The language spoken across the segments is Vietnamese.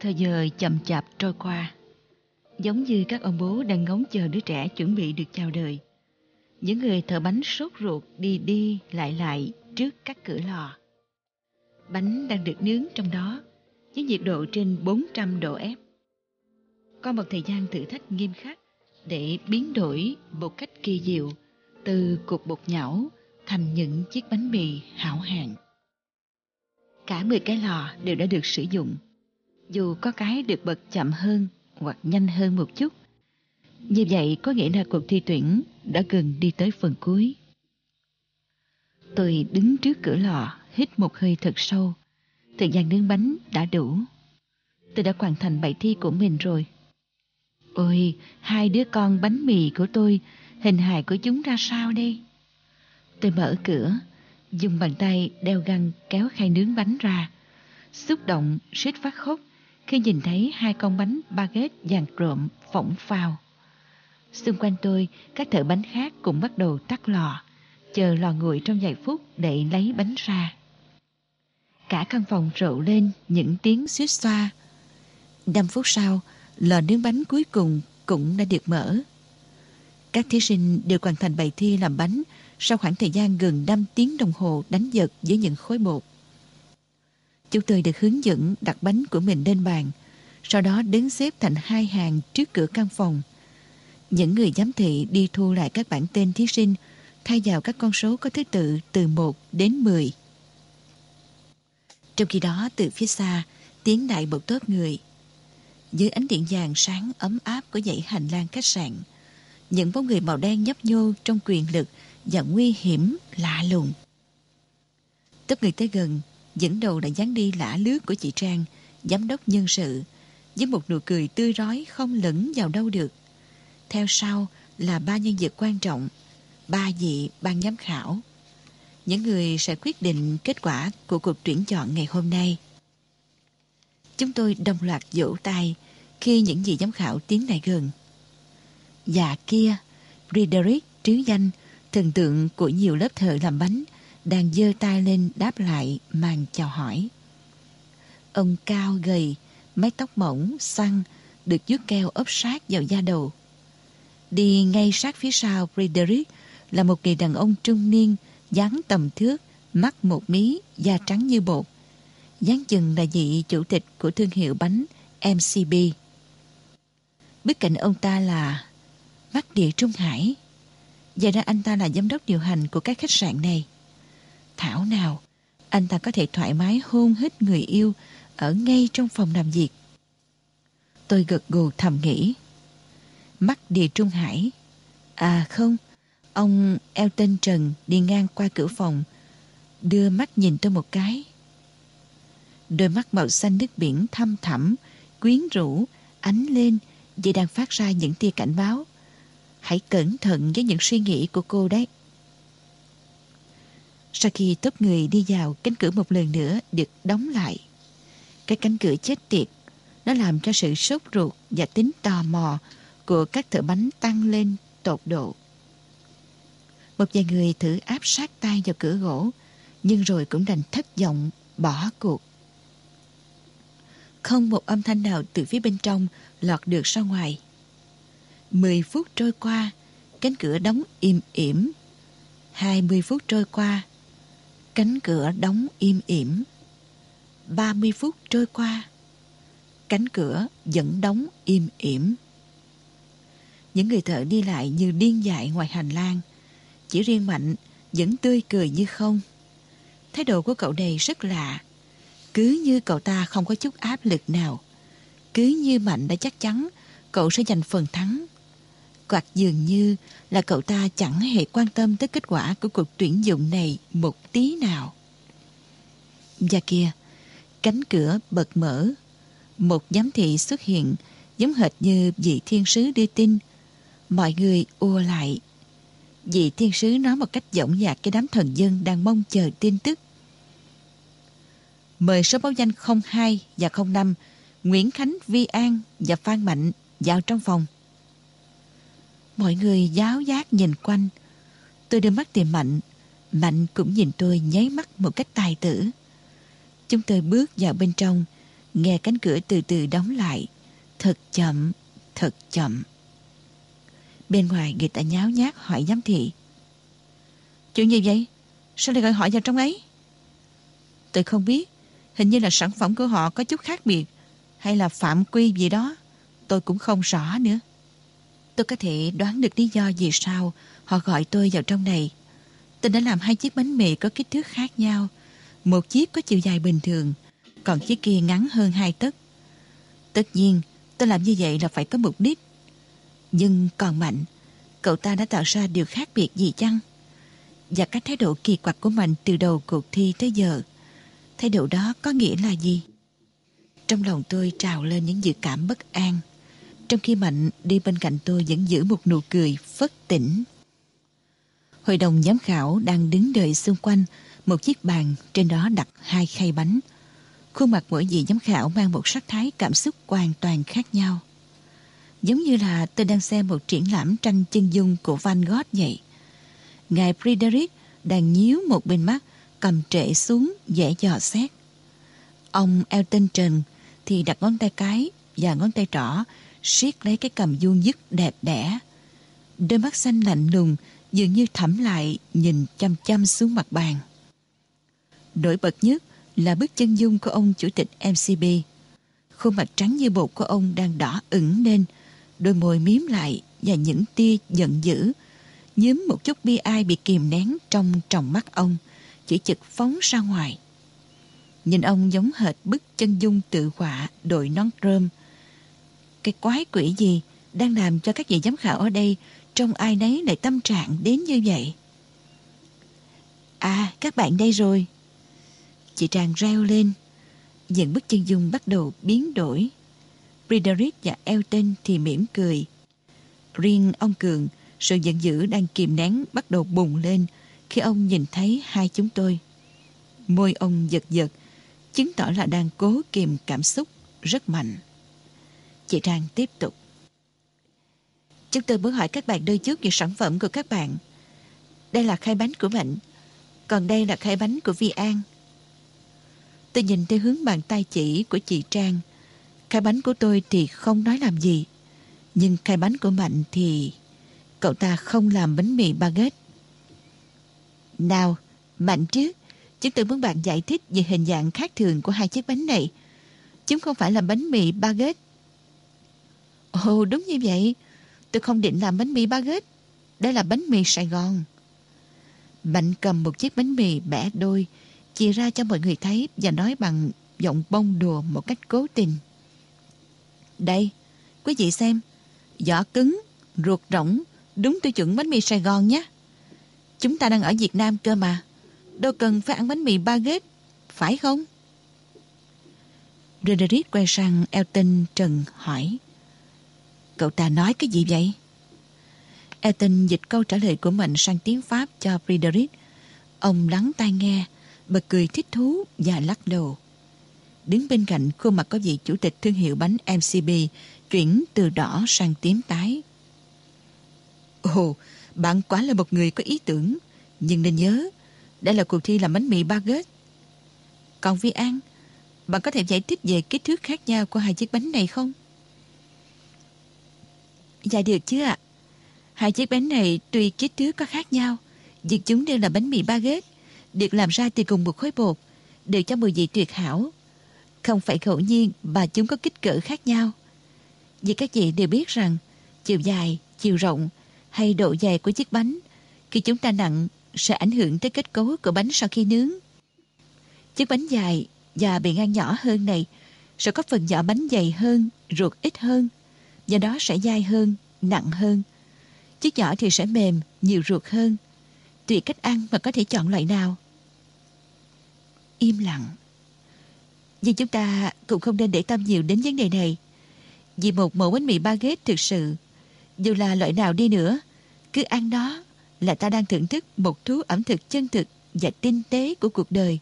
Thời giờ chậm chạp trôi qua, giống như các ông bố đang ngóng chờ đứa trẻ chuẩn bị được chào đời. Những người thợ bánh sốt ruột đi đi lại lại trước các cửa lò. Bánh đang được nướng trong đó với nhiệt độ trên 400 độ F. Có một thời gian thử thách nghiêm khắc để biến đổi một cách kỳ diệu từ cục bột nhão thành những chiếc bánh mì hảo hạng. Cả 10 cái lò đều đã được sử dụng, dù có cái được bật chậm hơn hoặc nhanh hơn một chút. Như vậy có nghĩa là cuộc thi tuyển đã gần đi tới phần cuối. Tôi đứng trước cửa lò, hít một hơi thật sâu. Thời gian nướng bánh đã đủ. Tôi đã hoàn thành bài thi của mình rồi. Ôi, hai đứa con bánh mì của tôi, hình hài của chúng ra sao đây? Tôi mở cửa, dùng bàn tay đeo găng kéo khay nướng bánh ra. Xúc động, suýt phát khóc khi nhìn thấy hai con bánh baguette vàng trộm phỏng phao. Xung quanh tôi, các thợ bánh khác cũng bắt đầu tắt lò, chờ lò nguội trong vài phút để lấy bánh ra. Cả căn phòng rộ lên những tiếng suýt xoa. Năm phút sau, lò nướng bánh cuối cùng cũng đã được mở. Các thí sinh đều hoàn thành bài thi làm bánh sau khoảng thời gian gần 5 tiếng đồng hồ đánh giật với những khối bột. Chúng tôi được hướng dẫn đặt bánh của mình lên bàn, sau đó đứng xếp thành hai hàng trước cửa căn phòng. Những người giám thị đi thu lại các bản tên thí sinh thay vào các con số có thứ tự từ 1 đến 10. Trong khi đó từ phía xa tiếng đại một tốt người. Dưới ánh điện vàng sáng ấm áp của dãy hành lang khách sạn, những bóng người màu đen nhấp nhô trong quyền lực và nguy hiểm lạ lùng. Tấp người tới gần, dẫn đầu là dáng đi lả lướt của chị Trang, giám đốc nhân sự, với một nụ cười tươi rói không lẫn vào đâu được. Theo sau là ba nhân vật quan trọng, ba vị ban giám khảo. Những người sẽ quyết định kết quả của cuộc tuyển chọn ngày hôm nay. Chúng tôi đồng loạt vỗ tay khi những vị giám khảo tiến lại gần. Và kia, Frederick trứ danh, thần tượng của nhiều lớp thợ làm bánh, đang giơ tay lên đáp lại màn chào hỏi. Ông cao gầy, mái tóc mỏng, xăng, được dứt keo ốp sát vào da đầu. Đi ngay sát phía sau Frederick là một người đàn ông trung niên, dáng tầm thước, mắt một mí, da trắng như bột. dáng chừng là vị chủ tịch của thương hiệu bánh MCB. Bên cạnh ông ta là mắt Địa Trung Hải. Giờ ra anh ta là giám đốc điều hành của các khách sạn này. Thảo nào, anh ta có thể thoải mái hôn hít người yêu ở ngay trong phòng làm việc. Tôi gật gù thầm nghĩ. Mắt địa Trung Hải. À không, ông Elton Trần đi ngang qua cửa phòng, đưa mắt nhìn tôi một cái. Đôi mắt màu xanh nước biển thăm thẳm, quyến rũ, ánh lên vì đang phát ra những tia cảnh báo. Hãy cẩn thận với những suy nghĩ của cô đấy. Sau khi tốp người đi vào, cánh cửa một lần nữa được đóng lại. Cái cánh cửa chết tiệt, nó làm cho sự sốt ruột và tính tò mò của các thợ bánh tăng lên tột độ. Một vài người thử áp sát tay vào cửa gỗ, nhưng rồi cũng đành thất vọng, bỏ cuộc. Không một âm thanh nào từ phía bên trong lọt được ra ngoài. Mười phút trôi qua, cánh cửa đóng im ỉm. Hai mươi phút trôi qua, cánh cửa đóng im ỉm. Ba mươi phút trôi qua, cánh cửa vẫn đóng im ỉm. Những người thợ đi lại như điên dại ngoài hành lang. Chỉ riêng Mạnh vẫn tươi cười như không. Thái độ của cậu này rất lạ. Cứ như cậu ta không có chút áp lực nào. Cứ như Mạnh đã chắc chắn cậu sẽ giành phần thắng. Hoặc dường như là cậu ta chẳng hề quan tâm tới kết quả của cuộc tuyển dụng này một tí nào. Và kia, cánh cửa bật mở. Một giám thị xuất hiện giống hệt như vị thiên sứ đưa tin. Mọi người ùa lại. Vị thiên sứ nói một cách giọng dạc cái đám thần dân đang mong chờ tin tức. Mời số báo danh 02 và 05 Nguyễn Khánh Vi An và Phan Mạnh vào trong phòng. Mọi người giáo giác nhìn quanh. Tôi đưa mắt tìm Mạnh. Mạnh cũng nhìn tôi nháy mắt một cách tài tử. Chúng tôi bước vào bên trong Nghe cánh cửa từ từ đóng lại. Thật chậm, thật chậm. Bên ngoài người ta nháo nhác hỏi giám thị. Chuyện gì vậy? Sao lại gọi họ vào trong ấy? Tôi không biết. Hình như là sản phẩm của họ có chút khác biệt. Hay là phạm quy gì đó. Tôi cũng không rõ nữa. Tôi có thể đoán được lý do vì sao họ gọi tôi vào trong này. Tôi đã làm hai chiếc bánh mì có kích thước khác nhau. Một chiếc có chiều dài bình thường, còn chiếc kia ngắn hơn hai tấc. Tất nhiên, tôi làm như vậy là phải có mục đích. Nhưng còn Mạnh, cậu ta đã tạo ra điều khác biệt gì chăng? Và cách thái độ kỳ quặc của Mạnh từ đầu cuộc thi tới giờ, thái độ đó có nghĩa là gì? Trong lòng tôi trào lên những dự cảm bất an, trong khi Mạnh đi bên cạnh tôi vẫn giữ một nụ cười phất tỉnh. Hội đồng giám khảo đang đứng đợi xung quanh một chiếc bàn trên đó đặt hai khay bánh. Khuôn mặt mỗi vị giám khảo mang một sắc thái cảm xúc hoàn toàn khác nhau. Giống như là tôi đang xem một triển lãm tranh chân dung của Van Gogh vậy. Ngài Frederick đang nhíu một bên mắt, cầm trệ xuống, dễ dò xét. Ông Elton trần thì đặt ngón tay cái và ngón tay trỏ siết lấy cái cầm vuông dứt đẹp đẽ. Đôi mắt xanh lạnh lùng dường như thẩm lại nhìn chăm chăm xuống mặt bàn. Nổi bật nhất là bức chân dung của ông chủ tịch MCB. Khuôn mặt trắng như bột của ông đang đỏ ửng lên, đôi môi miếm lại và những tia giận dữ. nhím một chút bi ai bị kìm nén trong tròng mắt ông, chỉ chực phóng ra ngoài. Nhìn ông giống hệt bức chân dung tự họa đội nón rơm. Cái quái quỷ gì đang làm cho các vị giám khảo ở đây trong ai nấy lại tâm trạng đến như vậy. À, các bạn đây rồi. Chị Trang reo lên. Những bức chân dung bắt đầu biến đổi. Frederick và Elton thì mỉm cười. Riêng ông Cường, sự giận dữ đang kìm nén bắt đầu bùng lên khi ông nhìn thấy hai chúng tôi. Môi ông giật giật, chứng tỏ là đang cố kìm cảm xúc rất mạnh. Chị Trang tiếp tục. Chúng tôi muốn hỏi các bạn đôi chút về sản phẩm của các bạn. Đây là khai bánh của Mạnh, còn đây là khai bánh của Vi An. Tôi nhìn theo hướng bàn tay chỉ của chị Trang. Khai bánh của tôi thì không nói làm gì. Nhưng khai bánh của Mạnh thì... Cậu ta không làm bánh mì baguette. Nào, Mạnh chứ? Chúng tôi muốn bạn giải thích về hình dạng khác thường của hai chiếc bánh này. Chúng không phải là bánh mì baguette. Ồ, đúng như vậy. Tôi không định làm bánh mì baguette. Đây là bánh mì Sài Gòn. Mạnh cầm một chiếc bánh mì bẻ đôi, chia ra cho mọi người thấy và nói bằng giọng bông đùa một cách cố tình. Đây, quý vị xem, vỏ cứng, ruột rỗng, đúng tiêu chuẩn bánh mì Sài Gòn nhé. Chúng ta đang ở Việt Nam cơ mà, đâu cần phải ăn bánh mì baguette, phải không? Roderick quay sang Elton Trần hỏi. Cậu ta nói cái gì vậy? Ethan dịch câu trả lời của mình sang tiếng Pháp cho Friedrich. Ông lắng tai nghe, bật cười thích thú và lắc đầu. Đứng bên cạnh khuôn mặt có vị chủ tịch thương hiệu bánh MCB chuyển từ đỏ sang tím tái. Ồ, bạn quả là một người có ý tưởng, nhưng nên nhớ, đây là cuộc thi làm bánh mì baguette. Còn Vi An, bạn có thể giải thích về kích thước khác nhau của hai chiếc bánh này không? Dạ được chứ ạ. Hai chiếc bánh này tuy kích thước có khác nhau, nhưng chúng đều là bánh mì baguette, được làm ra từ cùng một khối bột, đều cho mùi vị tuyệt hảo. Không phải ngẫu nhiên mà chúng có kích cỡ khác nhau. Vì các chị đều biết rằng chiều dài, chiều rộng hay độ dày của chiếc bánh khi chúng ta nặng sẽ ảnh hưởng tới kết cấu của bánh sau khi nướng. Chiếc bánh dài và bề ngang nhỏ hơn này sẽ có phần vỏ bánh dày hơn, ruột ít hơn, do đó sẽ dai hơn, nặng hơn. Chiếc nhỏ thì sẽ mềm, nhiều ruột hơn. Tùy cách ăn mà có thể chọn loại nào. Im lặng. Nhưng chúng ta cũng không nên để tâm nhiều đến vấn đề này. Vì một mẫu bánh mì baguette thực sự, dù là loại nào đi nữa, cứ ăn nó là ta đang thưởng thức một thú ẩm thực chân thực và tinh tế của cuộc đời.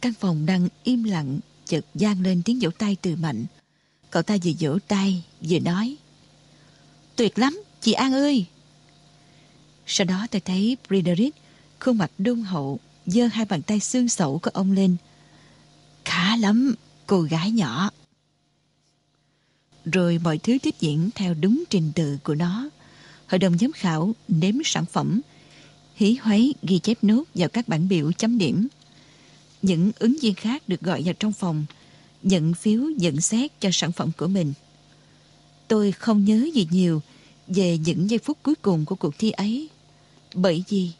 Căn phòng đang im lặng, chợt gian lên tiếng vỗ tay từ mạnh. Cậu ta vừa vỗ tay, vừa nói. Tuyệt lắm, chị An ơi! Sau đó tôi thấy Frederick, khuôn mặt đôn hậu, giơ hai bàn tay xương sẩu của ông lên. khá lắm, cô gái nhỏ. Rồi mọi thứ tiếp diễn theo đúng trình tự của nó. Hội đồng giám khảo nếm sản phẩm, hí hoáy ghi chép nốt vào các bản biểu chấm điểm. Những ứng viên khác được gọi vào trong phòng, nhận phiếu nhận xét cho sản phẩm của mình. Tôi không nhớ gì nhiều về những giây phút cuối cùng của cuộc thi ấy. Bởi vì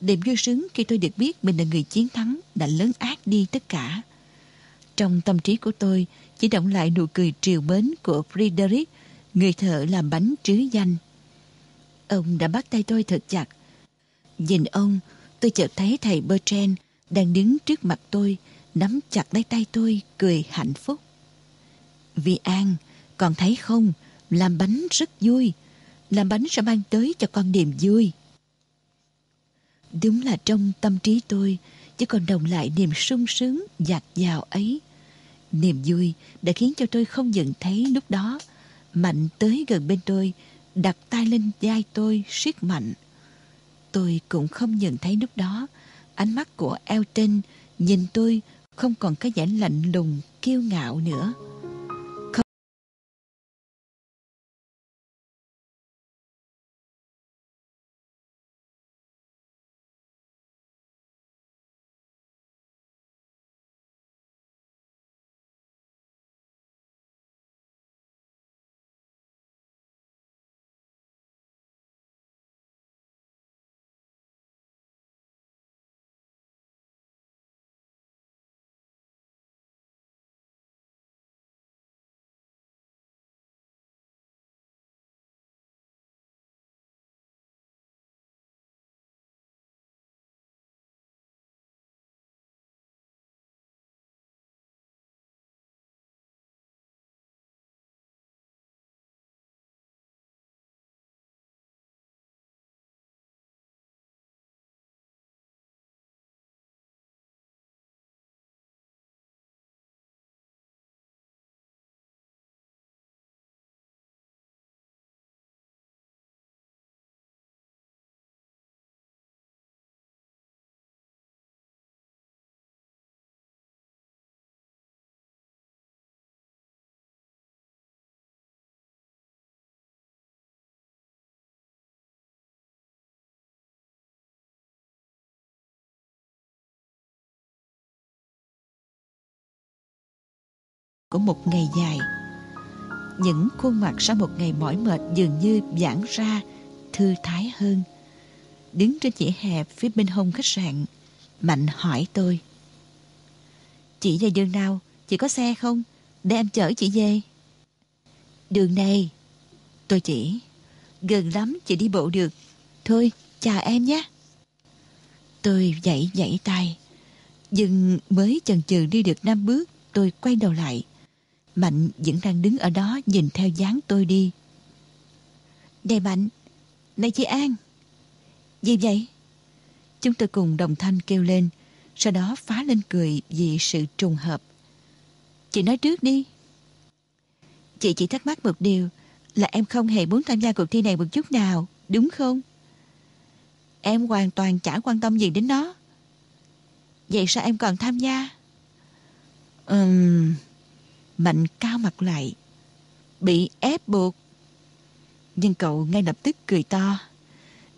đêm vui sướng khi tôi được biết mình là người chiến thắng đã lớn ác đi tất cả. Trong tâm trí của tôi chỉ động lại nụ cười triều mến của Frederick, người thợ làm bánh trứ danh. Ông đã bắt tay tôi thật chặt. Nhìn ông, tôi chợt thấy thầy Bertrand đang đứng trước mặt tôi, nắm chặt lấy tay tôi, cười hạnh phúc. Vì An, còn thấy không, làm bánh rất vui. Làm bánh sẽ mang tới cho con niềm vui. Đúng là trong tâm trí tôi chỉ còn đồng lại niềm sung sướng dạt dào ấy. Niềm vui đã khiến cho tôi không nhận thấy lúc đó. Mạnh tới gần bên tôi, đặt tay lên vai tôi siết mạnh. Tôi cũng không nhận thấy lúc đó ánh mắt của Elton nhìn tôi không còn cái vẻ lạnh lùng kiêu ngạo nữa. Của một ngày dài. Những khuôn mặt sau một ngày mỏi mệt dường như giãn ra, thư thái hơn. Đứng trên chỉ hè phía bên hông khách sạn, Mạnh hỏi tôi. Chị về đường nào? Chị có xe không? Để em chở chị về. Đường này. Tôi chỉ. Gần lắm chị đi bộ được. Thôi, chào em nhé. Tôi dậy dậy tay. Nhưng mới chần chừ đi được năm bước, tôi quay đầu lại. Mạnh vẫn đang đứng ở đó nhìn theo dáng tôi đi. Này Mạnh, này chị An. Gì vậy? Chúng tôi cùng đồng thanh kêu lên, sau đó phá lên cười vì sự trùng hợp. Chị nói trước đi. Chị chỉ thắc mắc một điều là em không hề muốn tham gia cuộc thi này một chút nào, đúng không? Em hoàn toàn chả quan tâm gì đến nó. Vậy sao em còn tham gia? Ừm... Um, Mạnh cao mặt lại. Bị ép buộc. Nhưng cậu ngay lập tức cười to.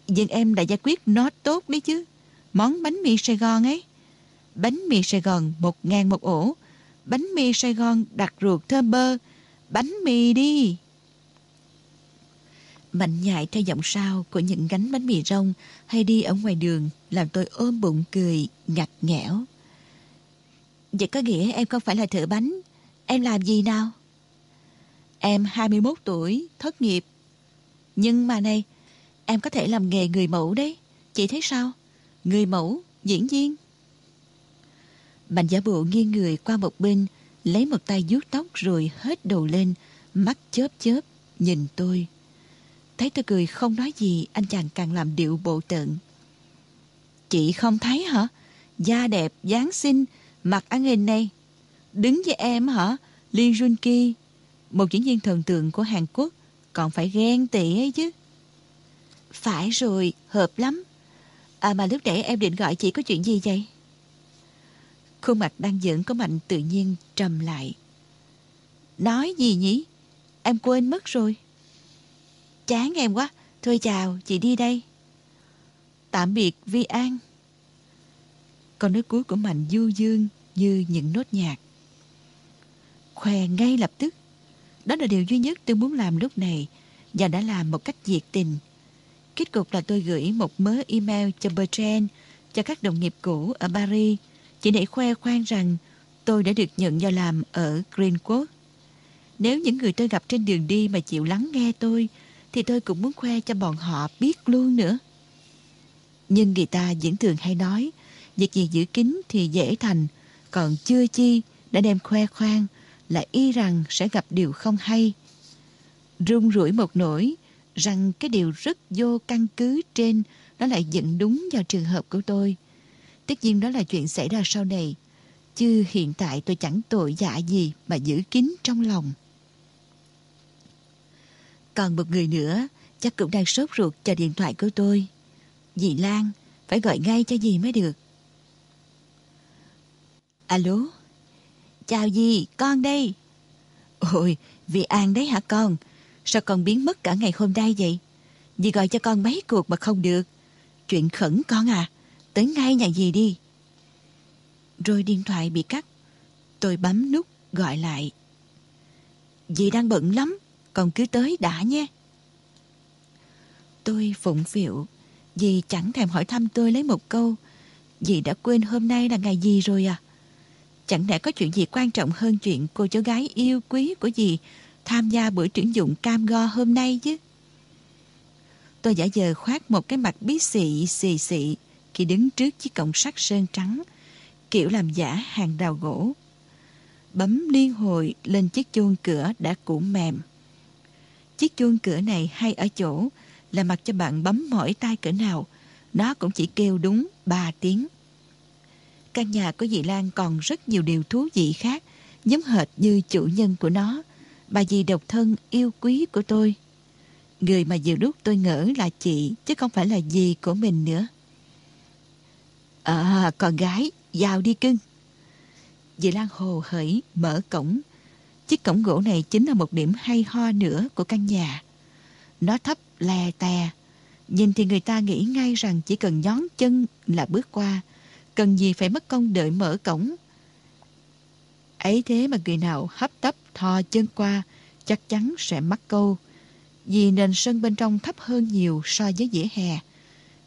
Nhưng em đã giải quyết nó tốt đấy chứ. Món bánh mì Sài Gòn ấy. Bánh mì Sài Gòn một ngàn một ổ. Bánh mì Sài Gòn đặc ruột thơm bơ. Bánh mì đi. Mạnh nhại theo giọng sao của những gánh bánh mì rong hay đi ở ngoài đường làm tôi ôm bụng cười, ngặt nghẽo. Vậy có nghĩa em không phải là thợ bánh Em làm gì nào? Em 21 tuổi, thất nghiệp. Nhưng mà này, em có thể làm nghề người mẫu đấy. Chị thấy sao? Người mẫu, diễn viên. Bành giả bộ nghiêng người qua một bên, lấy một tay vuốt tóc rồi hết đầu lên, mắt chớp chớp, nhìn tôi. Thấy tôi cười không nói gì, anh chàng càng làm điệu bộ tợn. Chị không thấy hả? Da đẹp, dáng xinh, mặt ăn hình này, Đứng với em hả? Lee Jun Ki, một diễn viên thần tượng của Hàn Quốc, còn phải ghen tị ấy chứ. Phải rồi, hợp lắm. À mà lúc nãy em định gọi chị có chuyện gì vậy? Khuôn mặt đang giỡn có Mạnh tự nhiên trầm lại. Nói gì nhỉ? Em quên mất rồi. Chán em quá. Thôi chào, chị đi đây. Tạm biệt Vi An. Câu nói cuối của Mạnh du dương như những nốt nhạc. Khoe ngay lập tức. Đó là điều duy nhất tôi muốn làm lúc này và đã làm một cách nhiệt tình. Kết cục là tôi gửi một mớ email cho Bertrand, cho các đồng nghiệp cũ ở Paris, chỉ để khoe khoang rằng tôi đã được nhận vào làm ở Greenwood. Nếu những người tôi gặp trên đường đi mà chịu lắng nghe tôi, thì tôi cũng muốn khoe cho bọn họ biết luôn nữa. Nhưng người ta vẫn thường hay nói, việc gì giữ kín thì dễ thành, còn chưa chi đã đem khoe khoang là y rằng sẽ gặp điều không hay. rung rủi một nỗi rằng cái điều rất vô căn cứ trên nó lại dẫn đúng vào trường hợp của tôi. Tất nhiên đó là chuyện xảy ra sau này, chứ hiện tại tôi chẳng tội dạ gì mà giữ kín trong lòng. Còn một người nữa chắc cũng đang sốt ruột chờ điện thoại của tôi. Dì Lan, phải gọi ngay cho dì mới được. Alo? Chào gì con đây. Ôi, vì An đấy hả con? Sao con biến mất cả ngày hôm nay vậy? Dì gọi cho con mấy cuộc mà không được. Chuyện khẩn con à, tới ngay nhà dì đi. Rồi điện thoại bị cắt. Tôi bấm nút gọi lại. Dì đang bận lắm, con cứ tới đã nhé. Tôi phụng phịu, dì chẳng thèm hỏi thăm tôi lấy một câu. Dì đã quên hôm nay là ngày gì rồi à? Chẳng lẽ có chuyện gì quan trọng hơn chuyện cô cháu gái yêu quý của dì tham gia buổi tuyển dụng cam go hôm nay chứ? Tôi giả giờ khoát một cái mặt bí xị xì xị khi đứng trước chiếc cổng sắt sơn trắng, kiểu làm giả hàng đào gỗ. Bấm liên hồi lên chiếc chuông cửa đã cũ mềm. Chiếc chuông cửa này hay ở chỗ là mặc cho bạn bấm mỏi tay cỡ nào, nó cũng chỉ kêu đúng ba tiếng. Căn nhà của dì Lan còn rất nhiều điều thú vị khác, giống hệt như chủ nhân của nó, bà dì độc thân yêu quý của tôi. Người mà nhiều lúc tôi ngỡ là chị, chứ không phải là dì của mình nữa. À, con gái, vào đi cưng. Dì Lan hồ hởi mở cổng. Chiếc cổng gỗ này chính là một điểm hay ho nữa của căn nhà. Nó thấp lè tè. Nhìn thì người ta nghĩ ngay rằng chỉ cần nhón chân là bước qua. Cần gì phải mất công đợi mở cổng. Ấy thế mà người nào hấp tấp thò chân qua chắc chắn sẽ mắc câu. Vì nền sân bên trong thấp hơn nhiều so với dĩa hè.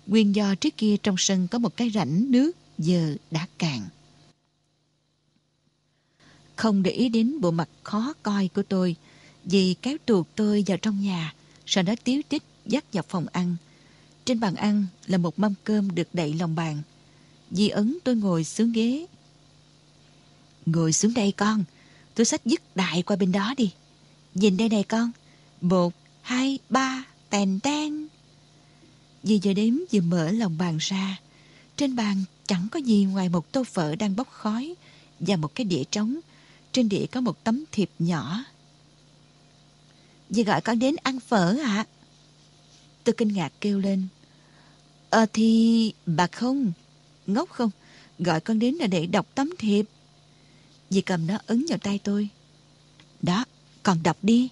Nguyên do trước kia trong sân có một cái rãnh nước giờ đã cạn. Không để ý đến bộ mặt khó coi của tôi, vì kéo tuột tôi vào trong nhà, sau đó tiếu tích dắt vào phòng ăn. Trên bàn ăn là một mâm cơm được đậy lòng bàn. Dì ấn tôi ngồi xuống ghế. Ngồi xuống đây con, tôi xách dứt đại qua bên đó đi. Nhìn đây này con, một, hai, ba, tèn ten. Dì giờ đếm vừa mở lòng bàn ra. Trên bàn chẳng có gì ngoài một tô phở đang bốc khói và một cái đĩa trống. Trên đĩa có một tấm thiệp nhỏ. Dì gọi con đến ăn phở ạ. À? Tôi kinh ngạc kêu lên. Ờ thì bà không, ngốc không, gọi con đến là để đọc tấm thiệp. Dì cầm nó ấn vào tay tôi. Đó, còn đọc đi.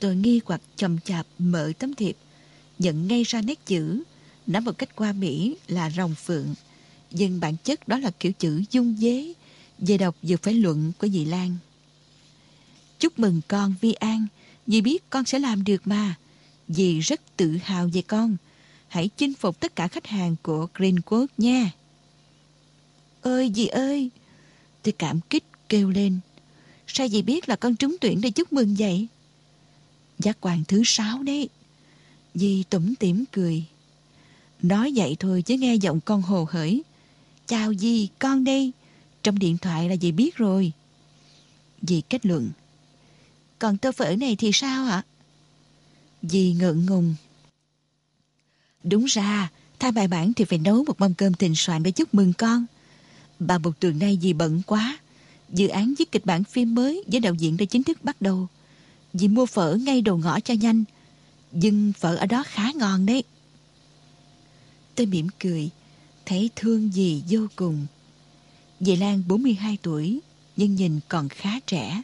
Tôi nghi hoặc chầm chạp mở tấm thiệp, nhận ngay ra nét chữ, nói một cách qua Mỹ là rồng phượng. Nhưng bản chất đó là kiểu chữ dung dế, về đọc vừa phải luận của dì Lan. Chúc mừng con Vi An, dì biết con sẽ làm được mà. Dì rất tự hào về con. Hãy chinh phục tất cả khách hàng của Greenwood nha. Ơi dì ơi! Tôi cảm kích kêu lên. Sao dì biết là con trúng tuyển để chúc mừng vậy? Giác quan thứ sáu đấy. Dì tủm tỉm cười. Nói vậy thôi chứ nghe giọng con hồ hởi. Chào dì, con đây. Trong điện thoại là dì biết rồi. Dì kết luận. Còn tô phở này thì sao ạ? Dì ngượng ngùng. Đúng ra, thay bài bản thì phải nấu một mâm cơm tình soạn để chúc mừng con. Bà một tuần nay dì bận quá. Dự án viết kịch bản phim mới với đạo diễn đã chính thức bắt đầu. Dì mua phở ngay đầu ngõ cho nhanh. Nhưng phở ở đó khá ngon đấy. Tôi mỉm cười, thấy thương dì vô cùng. Dì Lan 42 tuổi, nhưng nhìn còn khá trẻ.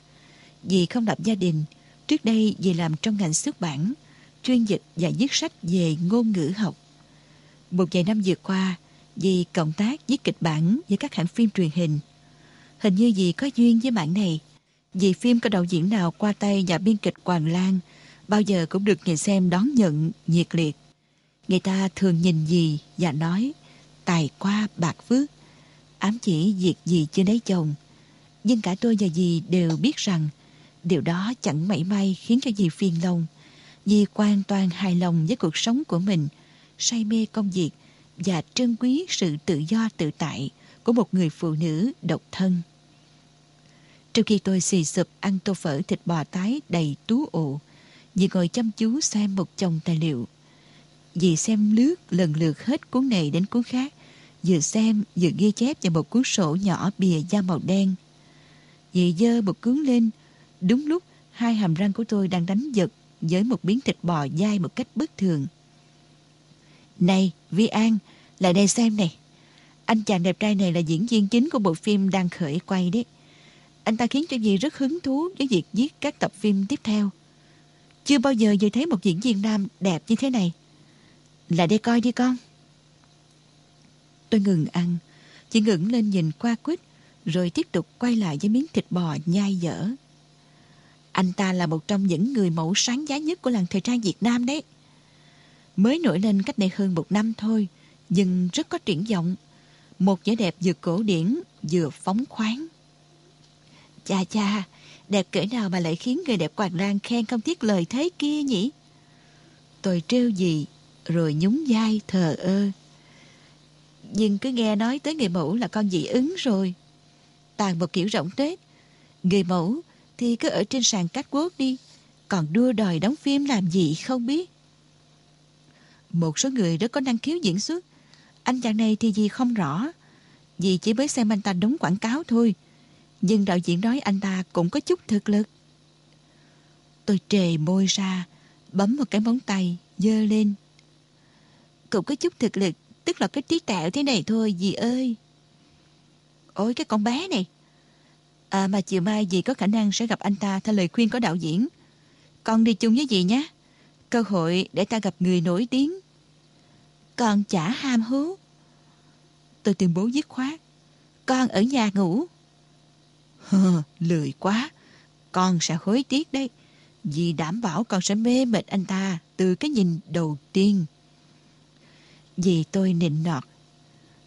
Dì không lập gia đình, trước đây dì làm trong ngành xuất bản, chuyên dịch và viết sách về ngôn ngữ học. Một vài năm vừa qua, vì cộng tác viết kịch bản với các hãng phim truyền hình. Hình như dì có duyên với mạng này. Vì phim có đạo diễn nào qua tay nhà biên kịch Hoàng Lan, bao giờ cũng được người xem đón nhận nhiệt liệt. Người ta thường nhìn dì và nói tài qua bạc phước, ám chỉ việc gì chưa lấy chồng. Nhưng cả tôi và dì đều biết rằng điều đó chẳng mảy may khiến cho dì phiền lòng. Di hoàn toàn hài lòng với cuộc sống của mình, say mê công việc và trân quý sự tự do tự tại của một người phụ nữ độc thân. Trong khi tôi xì sụp ăn tô phở thịt bò tái đầy tú ụ, dì ngồi chăm chú xem một chồng tài liệu. Dì xem lướt lần lượt hết cuốn này đến cuốn khác, vừa xem vừa ghi chép vào một cuốn sổ nhỏ bìa da màu đen. Dì dơ một cuốn lên, đúng lúc hai hàm răng của tôi đang đánh giật với một miếng thịt bò dai một cách bất thường. Này, Vi An, lại đây xem này. Anh chàng đẹp trai này là diễn viên chính của bộ phim đang khởi quay đấy. Anh ta khiến cho dì rất hứng thú với việc viết các tập phim tiếp theo. Chưa bao giờ dì thấy một diễn viên nam đẹp như thế này. Lại đây coi đi con. Tôi ngừng ăn, chỉ ngẩng lên nhìn qua quýt, rồi tiếp tục quay lại với miếng thịt bò nhai dở. Anh ta là một trong những người mẫu sáng giá nhất của làng thời trang Việt Nam đấy. Mới nổi lên cách đây hơn một năm thôi, nhưng rất có triển vọng. Một vẻ đẹp vừa cổ điển, vừa phóng khoáng. Chà chà, đẹp cỡ nào mà lại khiến người đẹp quạt Lan khen không tiếc lời thế kia nhỉ? Tôi trêu gì, rồi nhún vai thờ ơ. Nhưng cứ nghe nói tới người mẫu là con dị ứng rồi. Tàn một kiểu rộng tết. Người mẫu thì cứ ở trên sàn cách quốc đi. Còn đua đòi đóng phim làm gì không biết. Một số người rất có năng khiếu diễn xuất. Anh chàng này thì gì không rõ. Vì chỉ mới xem anh ta đóng quảng cáo thôi. Nhưng đạo diễn nói anh ta cũng có chút thực lực. Tôi trề môi ra, bấm một cái móng tay, dơ lên. Cũng có chút thực lực, tức là cái trí tẹo thế này thôi, dì ơi. Ôi cái con bé này. À mà chiều mai dì có khả năng sẽ gặp anh ta theo lời khuyên của đạo diễn. Con đi chung với dì nhé. Cơ hội để ta gặp người nổi tiếng. Con chả ham hú. Tôi tuyên bố dứt khoát. Con ở nhà ngủ. Hờ, lười quá. Con sẽ hối tiếc đấy. Vì đảm bảo con sẽ mê mệt anh ta từ cái nhìn đầu tiên. Vì tôi nịnh nọt.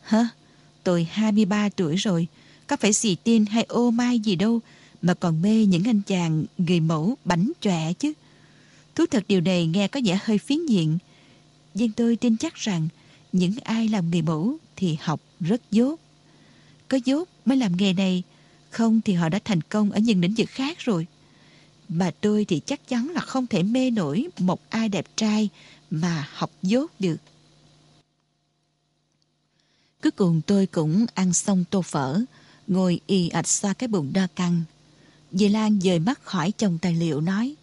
Hả? Tôi 23 tuổi rồi. Có phải xì tin hay ô mai gì đâu mà còn mê những anh chàng người mẫu bánh chọe chứ. Thú thật điều này nghe có vẻ hơi phiến diện. Nhưng tôi tin chắc rằng những ai làm người mẫu thì học rất dốt. Có dốt mới làm nghề này không thì họ đã thành công ở những lĩnh vực khác rồi. Mà tôi thì chắc chắn là không thể mê nổi một ai đẹp trai mà học dốt được. Cuối cùng tôi cũng ăn xong tô phở, ngồi y ạch xoa cái bụng đo căng. Dì Lan dời mắt khỏi chồng tài liệu nói.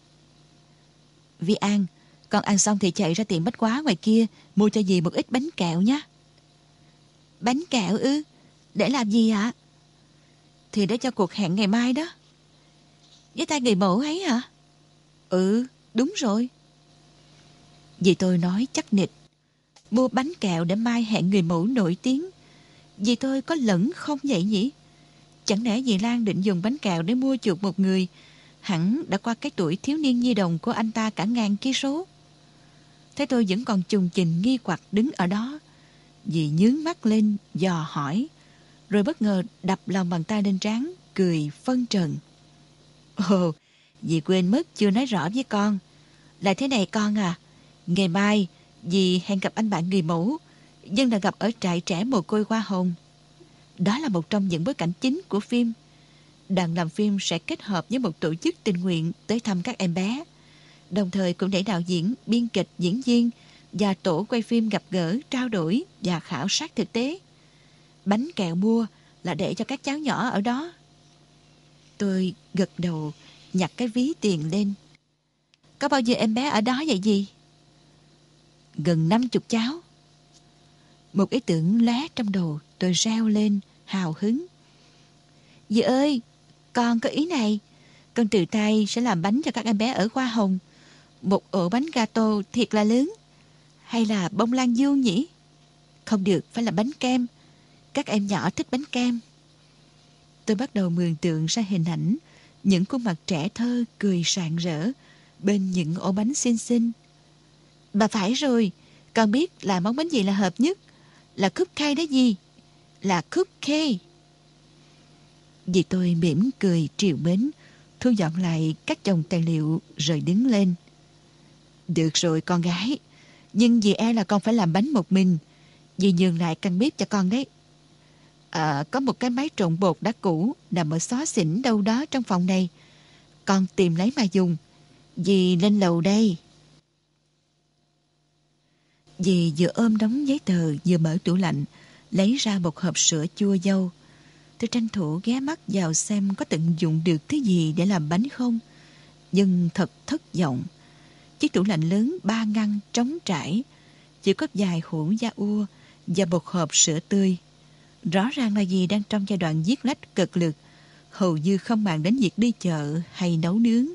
Vi An, con ăn xong thì chạy ra tiệm bách quá ngoài kia, mua cho dì một ít bánh kẹo nhé. Bánh kẹo ư? Để làm gì ạ? Thì để cho cuộc hẹn ngày mai đó Với tay người mẫu ấy hả Ừ đúng rồi Dì tôi nói chắc nịch Mua bánh kẹo để mai hẹn người mẫu nổi tiếng Dì tôi có lẫn không vậy nhỉ Chẳng lẽ dì Lan định dùng bánh kẹo để mua chuộc một người Hẳn đã qua cái tuổi thiếu niên nhi đồng của anh ta cả ngàn ký số Thế tôi vẫn còn trùng trình nghi quặc đứng ở đó Dì nhướng mắt lên dò hỏi rồi bất ngờ đập lòng bàn tay lên trán, cười phân trần. Ồ, dì quên mất chưa nói rõ với con. Là thế này con à, ngày mai dì hẹn gặp anh bạn người mẫu, dân là gặp ở trại trẻ mồ côi hoa hồng. Đó là một trong những bối cảnh chính của phim. Đoàn làm phim sẽ kết hợp với một tổ chức tình nguyện tới thăm các em bé. Đồng thời cũng để đạo diễn, biên kịch, diễn viên và tổ quay phim gặp gỡ, trao đổi và khảo sát thực tế bánh kẹo mua là để cho các cháu nhỏ ở đó. Tôi gật đầu, nhặt cái ví tiền lên. Có bao nhiêu em bé ở đó vậy gì? Gần năm chục cháu. Một ý tưởng lé trong đầu tôi reo lên, hào hứng. Dì ơi, con có ý này. Con từ tay sẽ làm bánh cho các em bé ở Hoa Hồng. Một ổ bánh gato thiệt là lớn. Hay là bông lan dương nhỉ? Không được, phải là bánh kem. Các em nhỏ thích bánh kem. Tôi bắt đầu mường tượng ra hình ảnh những khuôn mặt trẻ thơ cười sạng rỡ bên những ổ bánh xinh xinh. Bà phải rồi, con biết là món bánh gì là hợp nhất. Là cupcake đó gì? Là cupcake. Dì tôi mỉm cười triều mến, thu dọn lại các chồng tài liệu rồi đứng lên. Được rồi con gái, nhưng dì e là con phải làm bánh một mình. Dì nhường lại căn bếp cho con đấy. À, có một cái máy trộn bột đã cũ nằm ở xó xỉnh đâu đó trong phòng này. Con tìm lấy mà dùng. Dì lên lầu đây. Dì vừa ôm đóng giấy tờ vừa mở tủ lạnh lấy ra một hộp sữa chua dâu. Tôi tranh thủ ghé mắt vào xem có tận dụng được thứ gì để làm bánh không. Nhưng thật thất vọng. Chiếc tủ lạnh lớn ba ngăn trống trải. Chỉ có vài hũ da ua và một hộp sữa tươi. Rõ ràng là gì đang trong giai đoạn giết lách cực lực, hầu như không màng đến việc đi chợ hay nấu nướng.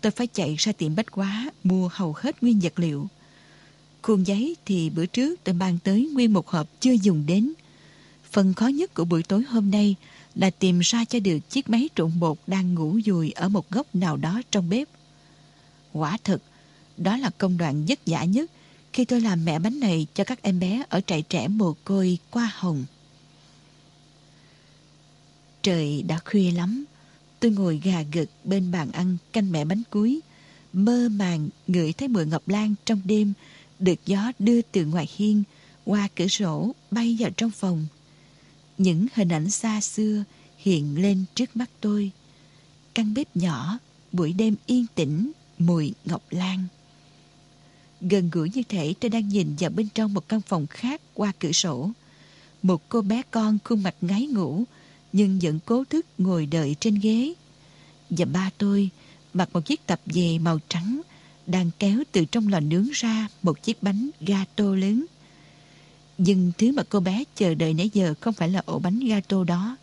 Tôi phải chạy ra tiệm bách quá mua hầu hết nguyên vật liệu. Khuôn giấy thì bữa trước tôi mang tới nguyên một hộp chưa dùng đến. Phần khó nhất của buổi tối hôm nay là tìm ra cho được chiếc máy trộn bột đang ngủ dùi ở một góc nào đó trong bếp. Quả thực, đó là công đoạn vất vả nhất khi tôi làm mẹ bánh này cho các em bé ở trại trẻ mồ côi qua hồng. Trời đã khuya lắm, tôi ngồi gà gật bên bàn ăn canh mẹ bánh cuối, mơ màng ngửi thấy mùi ngọc lan trong đêm được gió đưa từ ngoài hiên qua cửa sổ bay vào trong phòng. Những hình ảnh xa xưa hiện lên trước mắt tôi. Căn bếp nhỏ, buổi đêm yên tĩnh, mùi ngọc lan. Gần gũi như thể tôi đang nhìn vào bên trong một căn phòng khác qua cửa sổ. Một cô bé con khuôn mặt ngáy ngủ, nhưng vẫn cố thức ngồi đợi trên ghế. Và ba tôi mặc một chiếc tập về màu trắng, đang kéo từ trong lò nướng ra một chiếc bánh gato lớn. Nhưng thứ mà cô bé chờ đợi nãy giờ không phải là ổ bánh gato đó,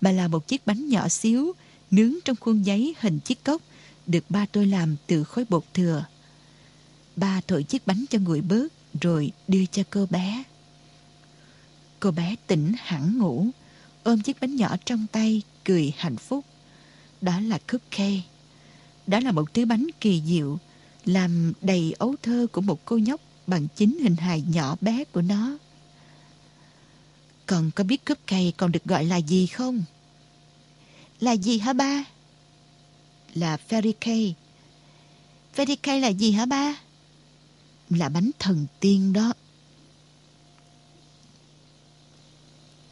mà là một chiếc bánh nhỏ xíu nướng trong khuôn giấy hình chiếc cốc được ba tôi làm từ khối bột thừa. Ba thổi chiếc bánh cho nguội bớt rồi đưa cho cô bé. Cô bé tỉnh hẳn ngủ, ôm chiếc bánh nhỏ trong tay, cười hạnh phúc. Đó là cupcake. Đó là một thứ bánh kỳ diệu, làm đầy ấu thơ của một cô nhóc bằng chính hình hài nhỏ bé của nó. Còn có biết cướp cây còn được gọi là gì không? Là gì hả ba? Là fairy cake. Fairy cake là gì hả ba? là bánh thần tiên đó.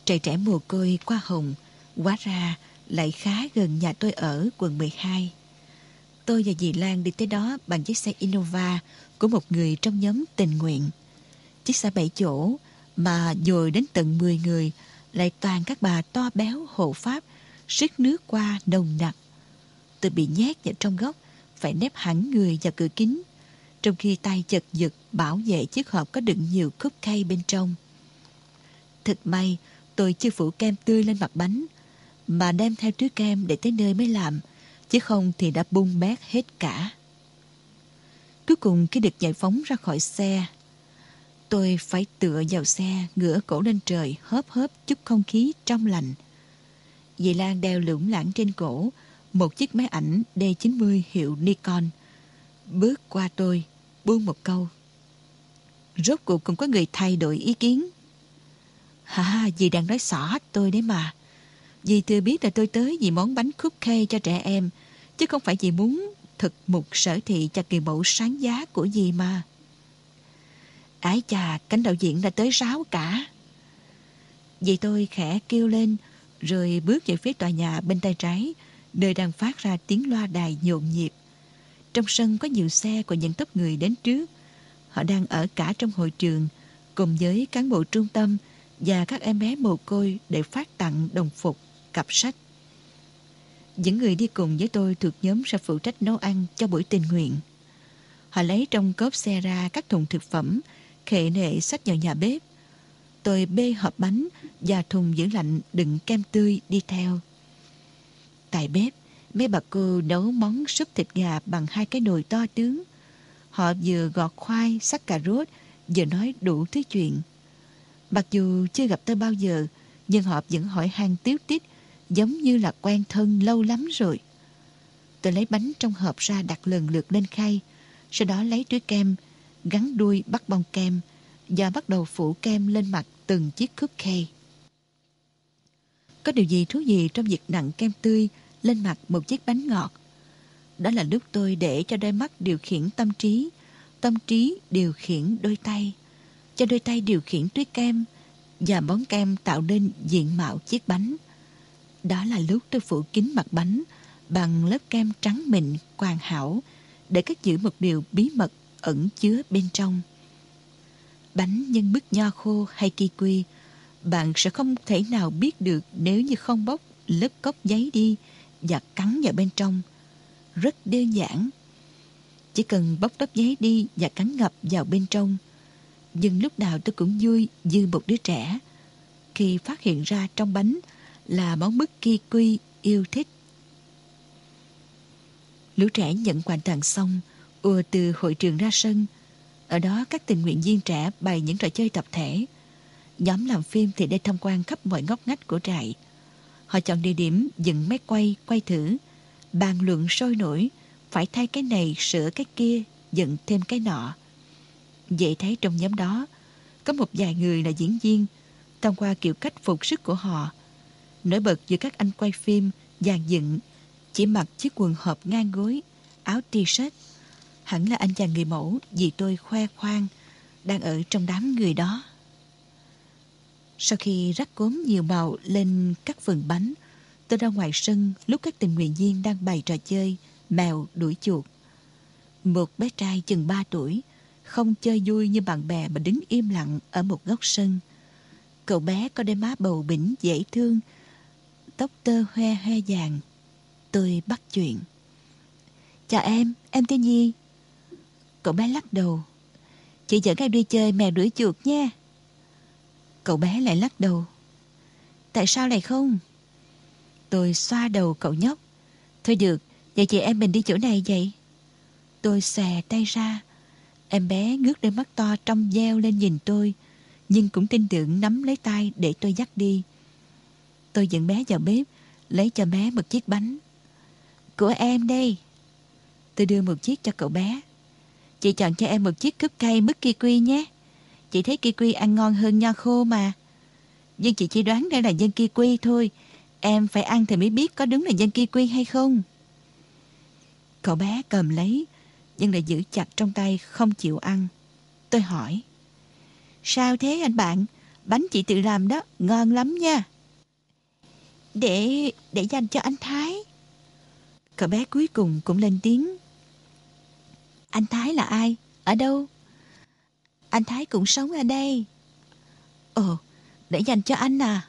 Trại trẻ mồ côi qua hồng, quá ra lại khá gần nhà tôi ở quận 12. Tôi và dì Lan đi tới đó bằng chiếc xe Innova của một người trong nhóm tình nguyện. Chiếc xe bảy chỗ mà dồi đến tận 10 người lại toàn các bà to béo hộ pháp siết nước qua nồng nặc. Tôi bị nhét vào trong góc phải nép hẳn người vào cửa kính trong khi tay chật giật bảo vệ chiếc hộp có đựng nhiều cupcake bên trong. Thật may, tôi chưa phủ kem tươi lên mặt bánh, mà đem theo túi kem để tới nơi mới làm, chứ không thì đã bung bét hết cả. Cuối cùng khi được giải phóng ra khỏi xe, tôi phải tựa vào xe, ngửa cổ lên trời, hớp hớp chút không khí trong lành. Dì Lan đeo lủng lãng trên cổ một chiếc máy ảnh D90 hiệu Nikon. Bước qua tôi, buông một câu. Rốt cuộc cũng có người thay đổi ý kiến. Hả, dì đang nói xỏ tôi đấy mà. Dì thừa biết là tôi tới vì món bánh cupcake cho trẻ em, chứ không phải vì muốn thực mục sở thị cho kỳ mẫu sáng giá của dì mà. Ái chà, cánh đạo diễn đã tới ráo cả. Dì tôi khẽ kêu lên, rồi bước về phía tòa nhà bên tay trái, nơi đang phát ra tiếng loa đài nhộn nhịp. Trong sân có nhiều xe của những tấp người đến trước. Họ đang ở cả trong hội trường, cùng với cán bộ trung tâm và các em bé mồ côi để phát tặng đồng phục, cặp sách. Những người đi cùng với tôi thuộc nhóm sẽ phụ trách nấu ăn cho buổi tình nguyện. Họ lấy trong cốp xe ra các thùng thực phẩm, khệ nệ sách vào nhà bếp. Tôi bê hộp bánh và thùng giữ lạnh đựng kem tươi đi theo. Tại bếp, mấy bà cô nấu món súp thịt gà bằng hai cái nồi to tướng. Họ vừa gọt khoai, sắc cà rốt, vừa nói đủ thứ chuyện. Mặc dù chưa gặp tôi bao giờ, nhưng họ vẫn hỏi han tiếu tít, giống như là quen thân lâu lắm rồi. Tôi lấy bánh trong hộp ra đặt lần lượt lên khay, sau đó lấy túi kem, gắn đuôi bắt bông kem và bắt đầu phủ kem lên mặt từng chiếc cupcake. Có điều gì thú vị trong việc nặng kem tươi lên mặt một chiếc bánh ngọt. Đó là lúc tôi để cho đôi mắt điều khiển tâm trí, tâm trí điều khiển đôi tay, cho đôi tay điều khiển túi kem và bón kem tạo nên diện mạo chiếc bánh. Đó là lúc tôi phủ kín mặt bánh bằng lớp kem trắng mịn, hoàn hảo để cất giữ một điều bí mật ẩn chứa bên trong. Bánh nhân bức nho khô hay kiwi, bạn sẽ không thể nào biết được nếu như không bóc lớp cốc giấy đi và cắn vào bên trong. Rất đơn giản. Chỉ cần bóc lớp giấy đi và cắn ngập vào bên trong. Nhưng lúc nào tôi cũng vui như một đứa trẻ khi phát hiện ra trong bánh là món bức kiwi yêu thích. Lũ trẻ nhận quà tặng xong, ùa từ hội trường ra sân. Ở đó các tình nguyện viên trẻ bày những trò chơi tập thể. Nhóm làm phim thì đi tham quan khắp mọi ngóc ngách của trại. Họ chọn địa điểm dựng máy quay, quay thử, bàn luận sôi nổi, phải thay cái này, sửa cái kia, dựng thêm cái nọ. Vậy thấy trong nhóm đó, có một vài người là diễn viên, thông qua kiểu cách phục sức của họ. Nổi bật giữa các anh quay phim, dàn dựng, chỉ mặc chiếc quần hộp ngang gối, áo t-shirt. Hẳn là anh chàng người mẫu vì tôi khoe khoang, đang ở trong đám người đó. Sau khi rắc cốm nhiều màu lên các phần bánh, tôi ra ngoài sân lúc các tình nguyện viên đang bày trò chơi mèo đuổi chuột. Một bé trai chừng 3 tuổi, không chơi vui như bạn bè mà đứng im lặng ở một góc sân. Cậu bé có đôi má bầu bỉnh dễ thương, tóc tơ hoe hoe vàng. Tôi bắt chuyện. Chào em, em tên gì? Cậu bé lắc đầu. Chị dẫn em đi chơi mèo đuổi chuột nha. Cậu bé lại lắc đầu. Tại sao lại không? Tôi xoa đầu cậu nhóc. Thôi được, vậy chị em mình đi chỗ này vậy. Tôi xòe tay ra. Em bé ngước đôi mắt to trong veo lên nhìn tôi, nhưng cũng tin tưởng nắm lấy tay để tôi dắt đi. Tôi dẫn bé vào bếp, lấy cho bé một chiếc bánh. Của em đây. Tôi đưa một chiếc cho cậu bé. Chị chọn cho em một chiếc cúp cây mứt kiwi nhé. Chị thấy kiwi ăn ngon hơn nho khô mà. Nhưng chị chỉ đoán đây là dân kiwi thôi. Em phải ăn thì mới biết có đúng là dân kiwi hay không. Cậu bé cầm lấy, nhưng lại giữ chặt trong tay không chịu ăn. Tôi hỏi. Sao thế anh bạn? Bánh chị tự làm đó, ngon lắm nha. Để, để dành cho anh Thái. Cậu bé cuối cùng cũng lên tiếng. Anh Thái là ai? Ở đâu? Anh Thái cũng sống ở đây. Ồ, để dành cho anh à?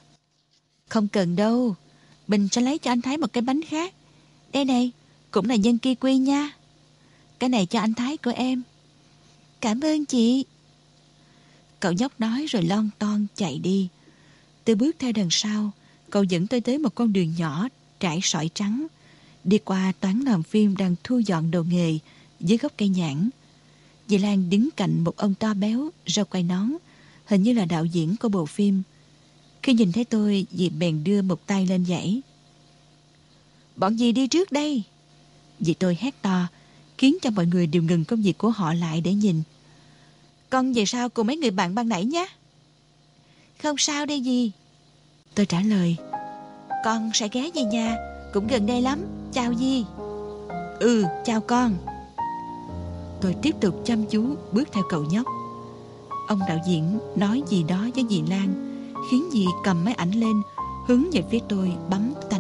Không cần đâu. Bình sẽ lấy cho anh Thái một cái bánh khác. Đây này, cũng là nhân kiwi nha. Cái này cho anh Thái của em. Cảm ơn chị. Cậu nhóc nói rồi lon ton chạy đi. Tôi bước theo đằng sau, cậu dẫn tôi tới một con đường nhỏ trải sỏi trắng. Đi qua toán làm phim đang thu dọn đồ nghề dưới gốc cây nhãn. Dì Lan đứng cạnh một ông to béo, râu quay nón, hình như là đạo diễn của bộ phim. Khi nhìn thấy tôi, dì bèn đưa một tay lên dãy. Bọn dì đi trước đây. Dì tôi hét to, khiến cho mọi người đều ngừng công việc của họ lại để nhìn. Con về sau cùng mấy người bạn ban nãy nhé. Không sao đây dì. Tôi trả lời. Con sẽ ghé về nhà, cũng gần đây lắm. Chào dì. Ừ, chào con. Tôi tiếp tục chăm chú bước theo cậu nhóc Ông đạo diễn nói gì đó với dì Lan Khiến dì cầm máy ảnh lên Hướng về phía tôi bấm tay